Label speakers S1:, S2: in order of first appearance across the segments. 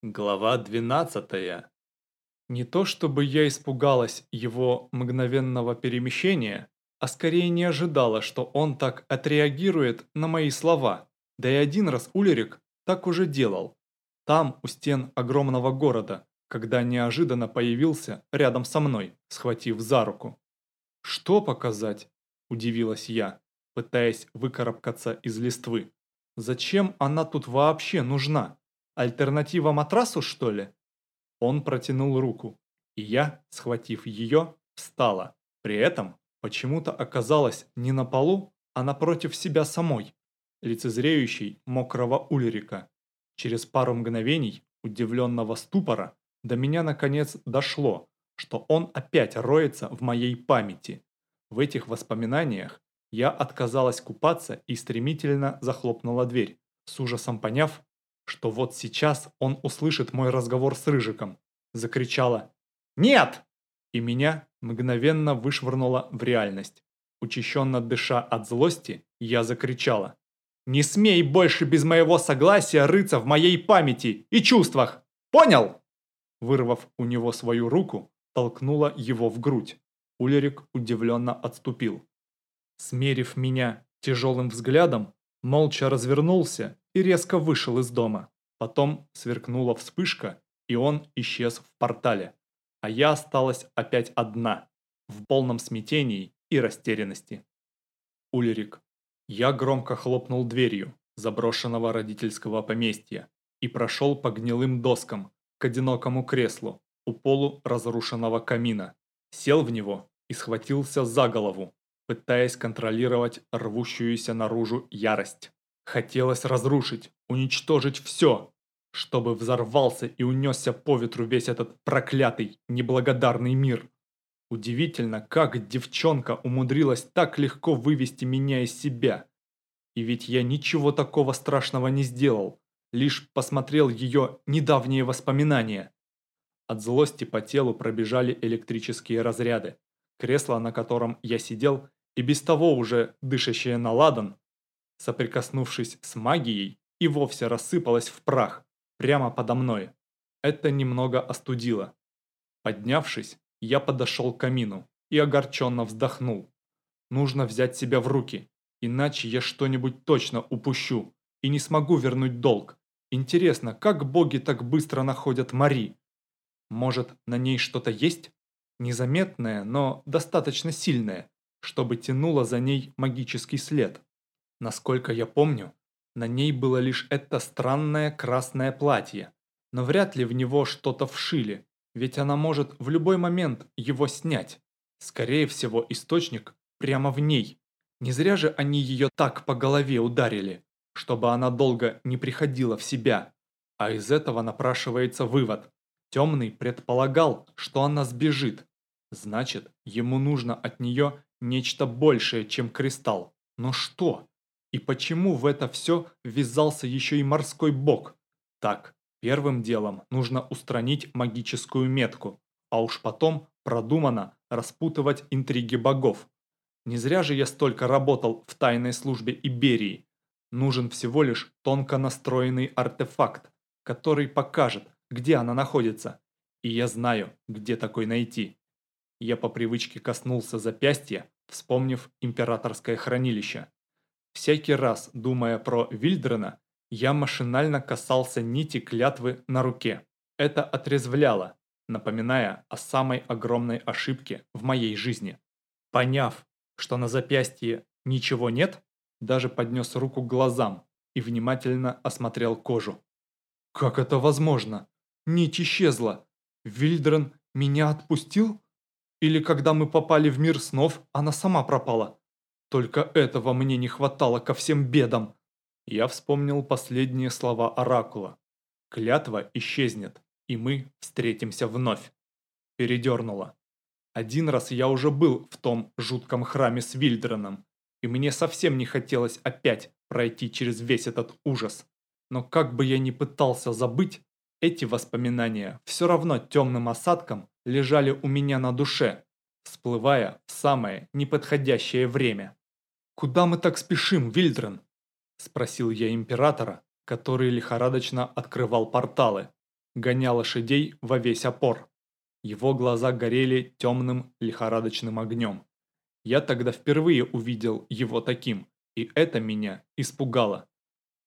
S1: Глава 12. Не то чтобы я испугалась его мгновенного перемещения, а скорее не ожидала, что он так отреагирует на мои слова. Да и один раз Улерик так уже делал. Там, у стен огромного города, когда неожиданно появился рядом со мной, схватив за руку. «Что показать?» – удивилась я, пытаясь выкарабкаться из листвы. «Зачем она тут вообще нужна?» Альтернатива матрасу, что ли? Он протянул руку, и я, схватив ее, встала. При этом почему-то оказалась не на полу, а напротив себя самой, лицезреющей мокрого Ульрика. Через пару мгновений удивленного ступора до меня наконец дошло, что он опять роется в моей памяти. В этих воспоминаниях я отказалась купаться и стремительно захлопнула дверь, с ужасом поняв, что вот сейчас он услышит мой разговор с Рыжиком. Закричала «Нет!» и меня мгновенно вышвырнула в реальность. Учащенно дыша от злости, я закричала «Не смей больше без моего согласия рыться в моей памяти и чувствах! Понял?» Вырвав у него свою руку, толкнула его в грудь. Улерик удивленно отступил. Смерив меня тяжелым взглядом, молча развернулся и резко вышел из дома. Потом сверкнула вспышка, и он исчез в портале. А я осталась опять одна, в полном смятении и растерянности. Ульрик. Я громко хлопнул дверью заброшенного родительского поместья и прошел по гнилым доскам к одинокому креслу у полу разрушенного камина. Сел в него и схватился за голову, пытаясь контролировать рвущуюся наружу ярость. Хотелось разрушить, уничтожить все, чтобы взорвался и унесся по ветру весь этот проклятый, неблагодарный мир. Удивительно, как девчонка умудрилась так легко вывести меня из себя. И ведь я ничего такого страшного не сделал, лишь посмотрел ее недавние воспоминания. От злости по телу пробежали электрические разряды. Кресло, на котором я сидел, и без того уже дышащее на ладан, соприкоснувшись с магией, и вовсе рассыпалась в прах, прямо подо мной. Это немного остудило. Поднявшись, я подошел к камину и огорченно вздохнул. Нужно взять себя в руки, иначе я что-нибудь точно упущу и не смогу вернуть долг. Интересно, как боги так быстро находят Мари? Может, на ней что-то есть? Незаметное, но достаточно сильное, чтобы тянуло за ней магический след. Насколько я помню, на ней было лишь это странное красное платье, но вряд ли в него что-то вшили, ведь она может в любой момент его снять. Скорее всего, источник прямо в ней. Не зря же они ее так по голове ударили, чтобы она долго не приходила в себя. А из этого напрашивается вывод. Темный предполагал, что она сбежит. Значит, ему нужно от нее нечто большее, чем кристалл. Но что? И почему в это все ввязался еще и морской бог? Так, первым делом нужно устранить магическую метку, а уж потом продуманно распутывать интриги богов. Не зря же я столько работал в тайной службе Иберии. Нужен всего лишь тонко настроенный артефакт, который покажет, где она находится. И я знаю, где такой найти. Я по привычке коснулся запястья, вспомнив императорское хранилище. Всякий раз, думая про Вильдрена, я машинально касался нити клятвы на руке. Это отрезвляло, напоминая о самой огромной ошибке в моей жизни. Поняв, что на запястье ничего нет, даже поднес руку к глазам и внимательно осмотрел кожу. «Как это возможно? Нить исчезла. Вильдрен меня отпустил? Или когда мы попали в мир снов, она сама пропала?» Только этого мне не хватало ко всем бедам. Я вспомнил последние слова Оракула. Клятва исчезнет, и мы встретимся вновь. Передернуло. Один раз я уже был в том жутком храме с Вильдреном, и мне совсем не хотелось опять пройти через весь этот ужас. Но как бы я ни пытался забыть, эти воспоминания все равно темным осадком лежали у меня на душе, всплывая в самое неподходящее время. «Куда мы так спешим, Вильдрен?» – спросил я императора, который лихорадочно открывал порталы. гоня лошадей во весь опор. Его глаза горели темным лихорадочным огнем. Я тогда впервые увидел его таким, и это меня испугало.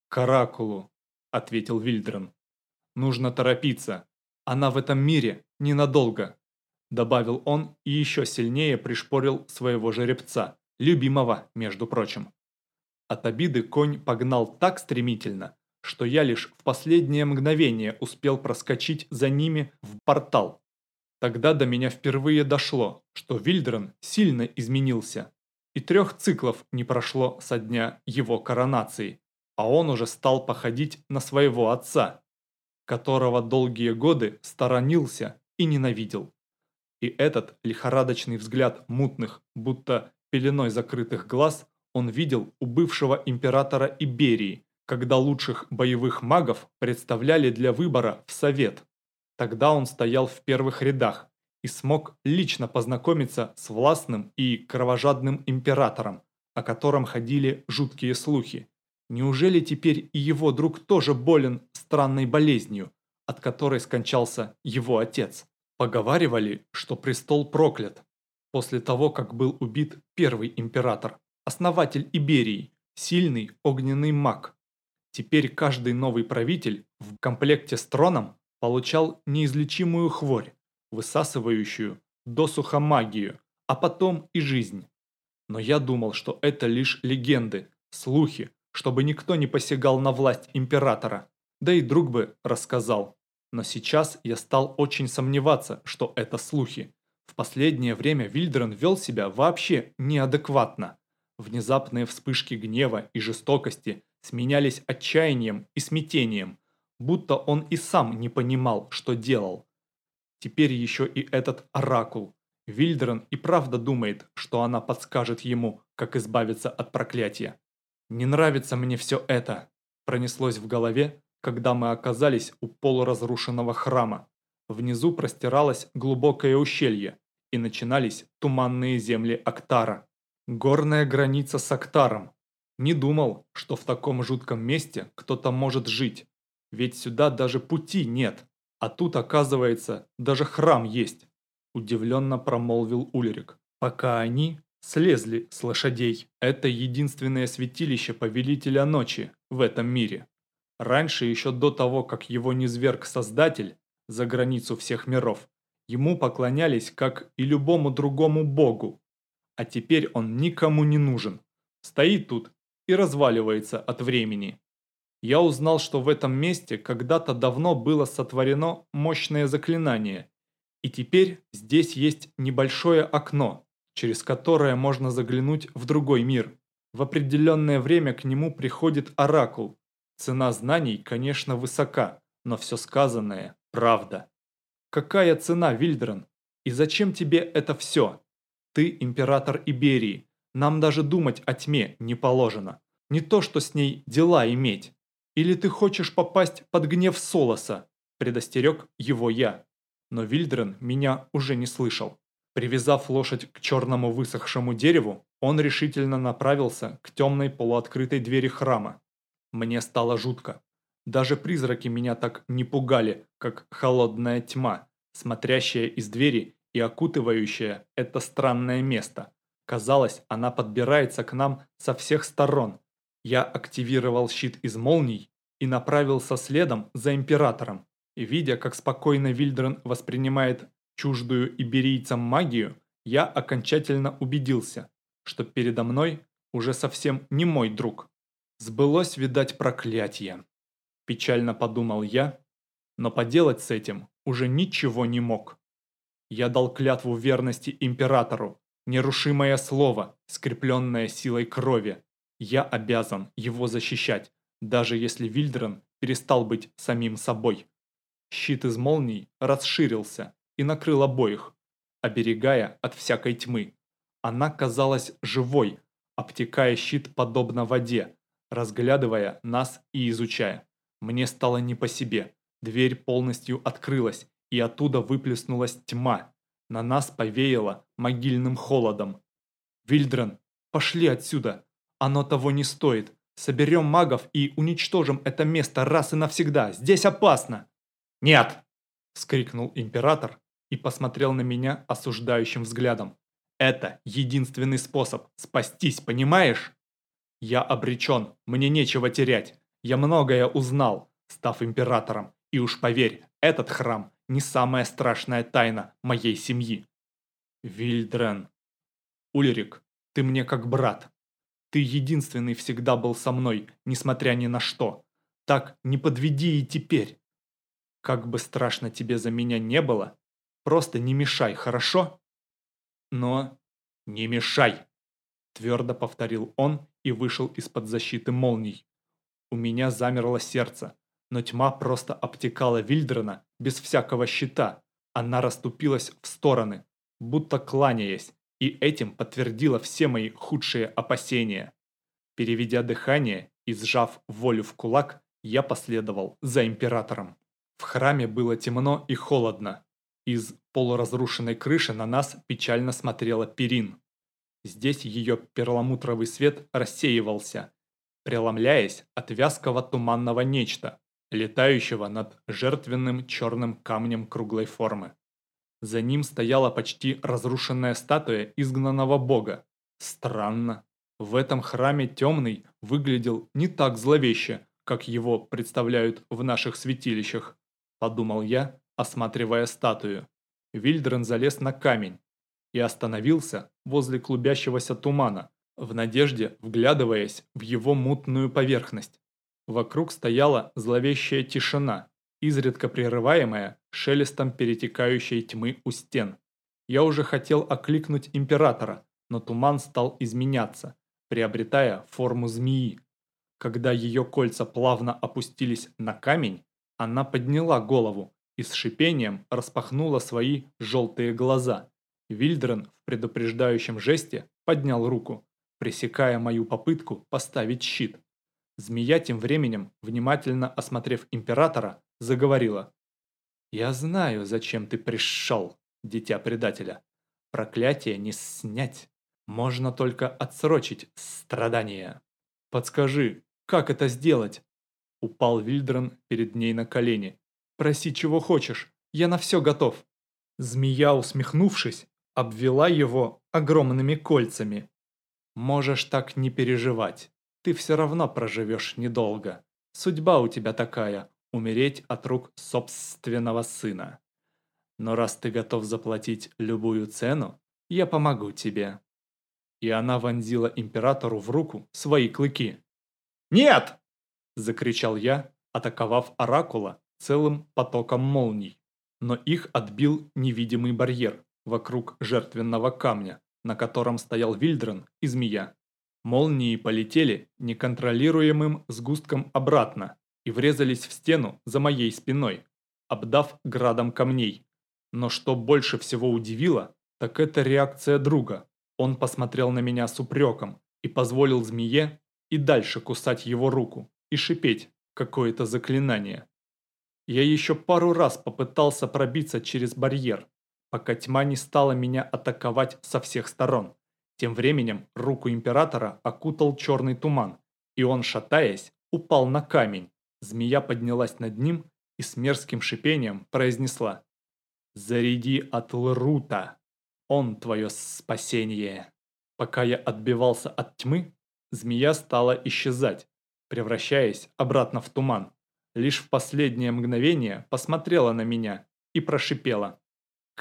S1: «Каракулу», — ответил Вильдрен. «Нужно торопиться. Она в этом мире ненадолго», — добавил он и еще сильнее пришпорил своего жеребца, любимого, между прочим. От обиды конь погнал так стремительно, что я лишь в последнее мгновение успел проскочить за ними в портал. Тогда до меня впервые дошло, что Вильдрен сильно изменился, и трех циклов не прошло со дня его коронации, а он уже стал походить на своего отца, которого долгие годы сторонился и ненавидел. И этот лихорадочный взгляд мутных, будто пеленой закрытых глаз, он видел у бывшего императора Иберии, когда лучших боевых магов представляли для выбора в совет. Тогда он стоял в первых рядах и смог лично познакомиться с властным и кровожадным императором, о котором ходили жуткие слухи. Неужели теперь и его друг тоже болен странной болезнью, от которой скончался его отец? Поговаривали, что престол проклят, после того, как был убит первый император, основатель Иберии, сильный огненный маг, Теперь каждый новый правитель в комплекте с троном получал неизлечимую хворь, высасывающую досуха магию, а потом и жизнь. Но я думал, что это лишь легенды, слухи, чтобы никто не посягал на власть императора. Да и друг бы рассказал. Но сейчас я стал очень сомневаться, что это слухи. В последнее время Вильдрен вел себя вообще неадекватно. Внезапные вспышки гнева и жестокости сменялись отчаянием и смятением, будто он и сам не понимал, что делал. Теперь еще и этот оракул. Вильдерон и правда думает, что она подскажет ему, как избавиться от проклятия. «Не нравится мне все это», – пронеслось в голове, когда мы оказались у полуразрушенного храма. Внизу простиралось глубокое ущелье, и начинались туманные земли Актара. Горная граница с Актаром, не думал, что в таком жутком месте кто-то может жить, ведь сюда даже пути нет, а тут, оказывается, даже храм есть», – удивленно промолвил Ульрик, пока они слезли с лошадей. Это единственное святилище Повелителя Ночи в этом мире. Раньше, еще до того, как его низверг Создатель за границу всех миров, ему поклонялись, как и любому другому богу. А теперь он никому не нужен. Стоит тут и разваливается от времени. Я узнал, что в этом месте когда-то давно было сотворено мощное заклинание, и теперь здесь есть небольшое окно, через которое можно заглянуть в другой мир. В определенное время к нему приходит оракул. Цена знаний, конечно, высока, но все сказанное – правда. Какая цена, Вильдрен? И зачем тебе это все? Ты император Иберии, нам даже думать о тьме не положено. Не то, что с ней дела иметь. Или ты хочешь попасть под гнев Солоса, предостерег его я. Но Вильдрен меня уже не слышал. Привязав лошадь к черному высохшему дереву, он решительно направился к темной полуоткрытой двери храма. Мне стало жутко. Даже призраки меня так не пугали, как холодная тьма, смотрящая из двери и окутывающая это странное место. Казалось, она подбирается к нам со всех сторон. Я активировал щит из молний и направился следом за Императором. И видя, как спокойно Вильдрен воспринимает чуждую иберийцам магию, я окончательно убедился, что передо мной уже совсем не мой друг. Сбылось, видать, проклятие. Печально подумал я, но поделать с этим уже ничего не мог. Я дал клятву верности Императору, Нерушимое слово, скрепленное силой крови. Я обязан его защищать, даже если Вильдрен перестал быть самим собой. Щит из молний расширился и накрыл обоих, оберегая от всякой тьмы. Она казалась живой, обтекая щит подобно воде, разглядывая нас и изучая. Мне стало не по себе. Дверь полностью открылась, и оттуда выплеснулась тьма, на нас повеяло могильным холодом. «Вильдрен, пошли отсюда! Оно того не стоит! Соберем магов и уничтожим это место раз и навсегда! Здесь опасно!»
S2: «Нет!»
S1: – скрикнул император и посмотрел на меня осуждающим взглядом. «Это единственный способ спастись, понимаешь? Я обречен, мне нечего терять. Я многое узнал, став императором. И уж поверь, этот храм не самая страшная тайна моей семьи. Вильдрен. Ульрик, ты мне как брат. Ты единственный всегда был со мной, несмотря ни на что. Так не подведи и теперь. Как бы страшно тебе за меня не было, просто не мешай, хорошо? Но не мешай, твердо повторил он и вышел из-под защиты молний. У меня замерло сердце, но тьма просто обтекала Вильдрена без всякого щита. Она расступилась в стороны, будто кланяясь, и этим подтвердила все мои худшие опасения. Переведя дыхание и сжав волю в кулак, я последовал за императором. В храме было темно и холодно. Из полуразрушенной крыши на нас печально смотрела Перин. Здесь ее перламутровый свет рассеивался, преломляясь от вязкого туманного нечто, летающего над жертвенным черным камнем круглой формы. За ним стояла почти разрушенная статуя изгнанного бога. Странно. В этом храме темный выглядел не так зловеще, как его представляют в наших святилищах, подумал я, осматривая статую. Вильдрен залез на камень и остановился возле клубящегося тумана, в надежде вглядываясь в его мутную поверхность. Вокруг стояла зловещая тишина, изредка прерываемая шелестом перетекающей тьмы у стен. Я уже хотел окликнуть императора, но туман стал изменяться, приобретая форму змеи. Когда ее кольца плавно опустились на камень, она подняла голову и с шипением распахнула свои желтые глаза. Вильдрен в предупреждающем жесте поднял руку, пресекая мою попытку поставить щит. Змея тем временем, внимательно осмотрев императора, заговорила. «Я знаю, зачем ты пришел, дитя предателя. Проклятие не снять. Можно только отсрочить страдания. Подскажи, как это сделать?» Упал Вильдрон перед ней на колени. «Проси, чего хочешь. Я на все готов». Змея, усмехнувшись, обвела его огромными кольцами. «Можешь так не переживать. Ты все равно проживешь недолго. Судьба у тебя такая – умереть от рук собственного сына. Но раз ты готов заплатить любую цену, я помогу тебе». И она вонзила императору в руку свои клыки. «Нет!» – закричал я, атаковав Оракула целым потоком молний. Но их отбил невидимый барьер вокруг жертвенного камня, на котором стоял Вильдрен и змея. Молнии полетели неконтролируемым сгустком обратно и врезались в стену за моей спиной, обдав градом камней. Но что больше всего удивило, так это реакция друга. Он посмотрел на меня с упреком и позволил змее и дальше кусать его руку и шипеть какое-то заклинание. Я еще пару раз попытался пробиться через барьер, пока тьма не стала меня атаковать со всех сторон. Тем временем руку императора окутал черный туман, и он, шатаясь, упал на камень. Змея поднялась над ним и с мерзким шипением произнесла «Заряди от Лрута, он твое спасение». Пока я отбивался от тьмы, змея стала исчезать, превращаясь обратно в туман. Лишь в последнее мгновение посмотрела на меня и прошипела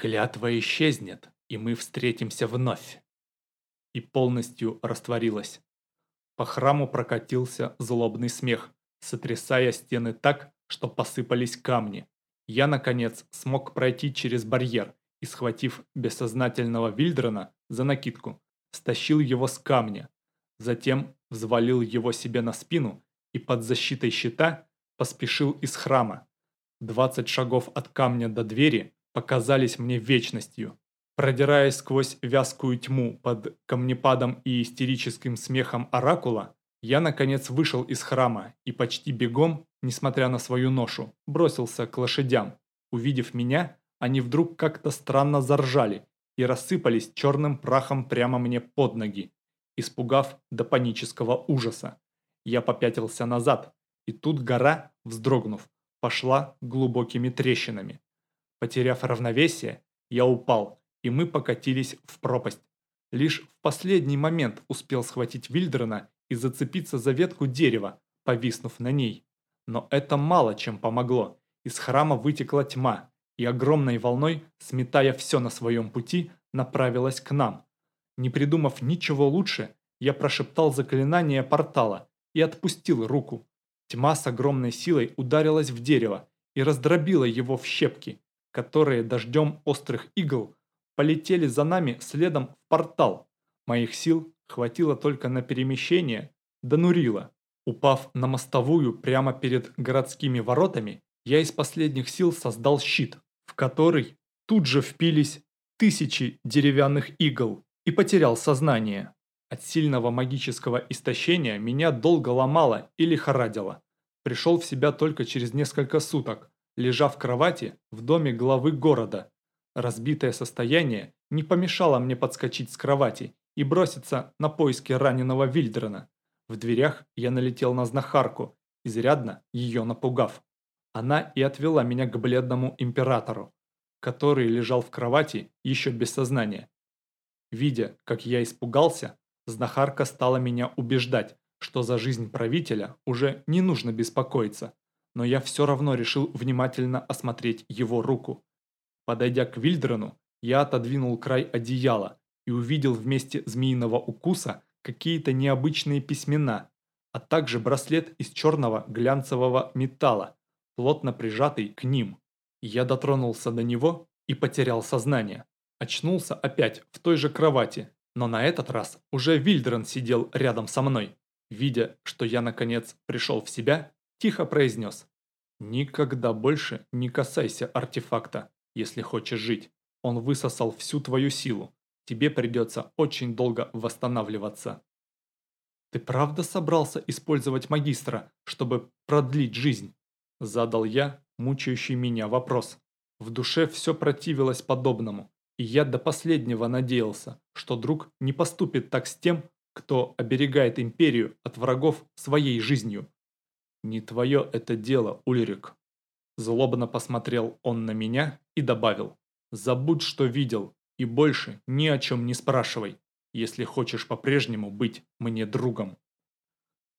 S1: «Клятва исчезнет, и мы встретимся вновь» и полностью растворилась. По храму прокатился злобный смех, сотрясая стены так, что посыпались камни. Я, наконец, смог пройти через барьер и, схватив бессознательного Вильдрона за накидку, стащил его с камня. Затем взвалил его себе на спину и под защитой щита поспешил из храма. Двадцать шагов от камня до двери показались мне вечностью. Продираясь сквозь вязкую тьму под камнепадом и истерическим смехом оракула, я наконец вышел из храма и почти бегом, несмотря на свою ношу, бросился к лошадям. Увидев меня, они вдруг как-то странно заржали и рассыпались черным прахом прямо мне под ноги, испугав до панического ужаса. Я попятился назад, и тут гора, вздрогнув, пошла глубокими трещинами. Потеряв равновесие, я упал, и мы покатились в пропасть. Лишь в последний момент успел схватить Вильдрена и зацепиться за ветку дерева, повиснув на ней. Но это мало чем помогло. Из храма вытекла тьма, и огромной волной, сметая все на своем пути, направилась к нам. Не придумав ничего лучше, я прошептал заклинание портала и отпустил руку. Тьма с огромной силой ударилась в дерево и раздробила его в щепки, которые дождем острых игл полетели за нами следом в портал. Моих сил хватило только на перемещение до Нурила. Упав на мостовую прямо перед городскими воротами, я из последних сил создал щит, в который тут же впились тысячи деревянных игл и потерял сознание. От сильного магического истощения меня долго ломало и лихорадило. Пришел в себя только через несколько суток, лежа в кровати в доме главы города. Разбитое состояние не помешало мне подскочить с кровати и броситься на поиски раненого Вильдрена. В дверях я налетел на знахарку, изрядно ее напугав. Она и отвела меня к бледному императору, который лежал в кровати еще без сознания. Видя, как я испугался, Знахарка стала меня убеждать, что за жизнь правителя уже не нужно беспокоиться, но я все равно решил внимательно осмотреть его руку. Подойдя к Вильдрену, я отодвинул край одеяла и увидел вместе змеиного укуса какие-то необычные письмена, а также браслет из черного глянцевого металла, плотно прижатый к ним. Я дотронулся до него и потерял сознание. Очнулся опять в той же кровати, но на этот раз уже Вильдрен сидел рядом со мной. Видя, что я наконец пришел в себя, тихо произнес. «Никогда больше не касайся артефакта, если хочешь жить. Он высосал всю твою силу. Тебе придется очень долго восстанавливаться». «Ты правда собрался использовать магистра, чтобы продлить жизнь?» Задал я мучающий меня вопрос. В душе все противилось подобному, и я до последнего надеялся, что друг не поступит так с тем, кто оберегает империю от врагов своей жизнью. «Не твое это дело, Ульрик». Злобно посмотрел он на меня и добавил, «Забудь, что видел, и больше ни о чем не спрашивай, если хочешь по-прежнему быть мне другом».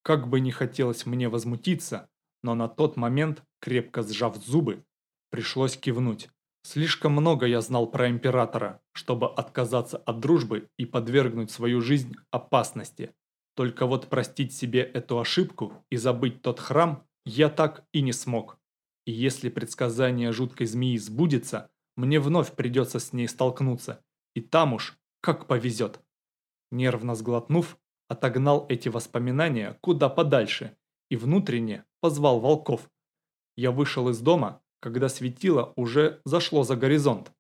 S1: Как бы не хотелось мне возмутиться, но на тот момент, крепко сжав зубы, пришлось кивнуть. Слишком много я знал про императора, чтобы отказаться от дружбы и подвергнуть свою жизнь опасности. Только вот простить себе эту ошибку и забыть тот храм я так и не смог. И если предсказание жуткой змеи сбудется, мне вновь придется с ней столкнуться. И там уж как повезет. Нервно сглотнув, отогнал эти воспоминания куда подальше и внутренне позвал волков. Я вышел из дома, когда светило уже зашло за горизонт.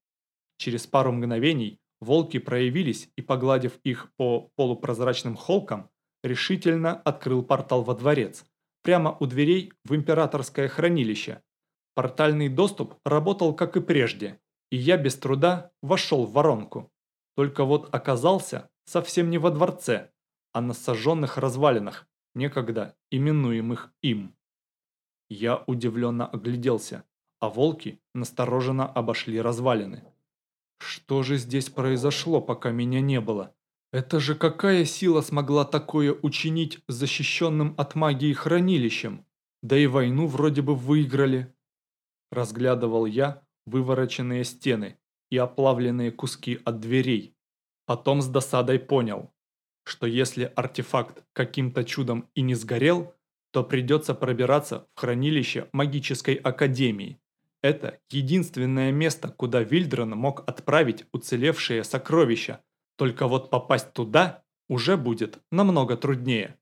S1: Через пару мгновений волки проявились и, погладив их по полупрозрачным холкам, решительно открыл портал во дворец, прямо у дверей в императорское хранилище. Портальный доступ работал как и прежде, и я без труда вошел в воронку. Только вот оказался совсем не во дворце, а на сожженных развалинах, некогда именуемых им. Я удивленно огляделся а волки настороженно обошли развалины. Что же здесь произошло, пока меня не было? Это же какая сила смогла такое учинить защищенным от магии хранилищем? Да и войну вроде бы выиграли. Разглядывал я вывороченные стены и оплавленные куски от дверей. Потом с досадой понял, что если артефакт каким-то чудом и не сгорел, то придется пробираться в хранилище магической академии. Это единственное место, куда Вильдрон мог отправить уцелевшие сокровища, только вот попасть туда уже будет намного труднее.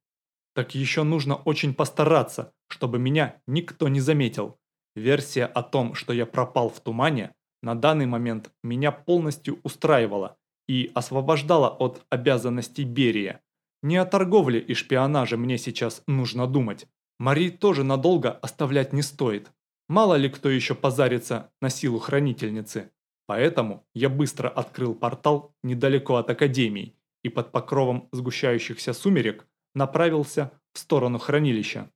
S1: Так еще нужно очень постараться, чтобы меня никто не заметил. Версия о том, что я пропал в тумане, на данный момент меня полностью устраивала и освобождала от обязанностей Берия. Не о торговле и шпионаже мне сейчас нужно думать. Мари тоже надолго оставлять не стоит. Мало ли кто еще позарится на силу хранительницы. Поэтому я быстро открыл портал недалеко от Академии и под покровом сгущающихся сумерек направился в сторону хранилища.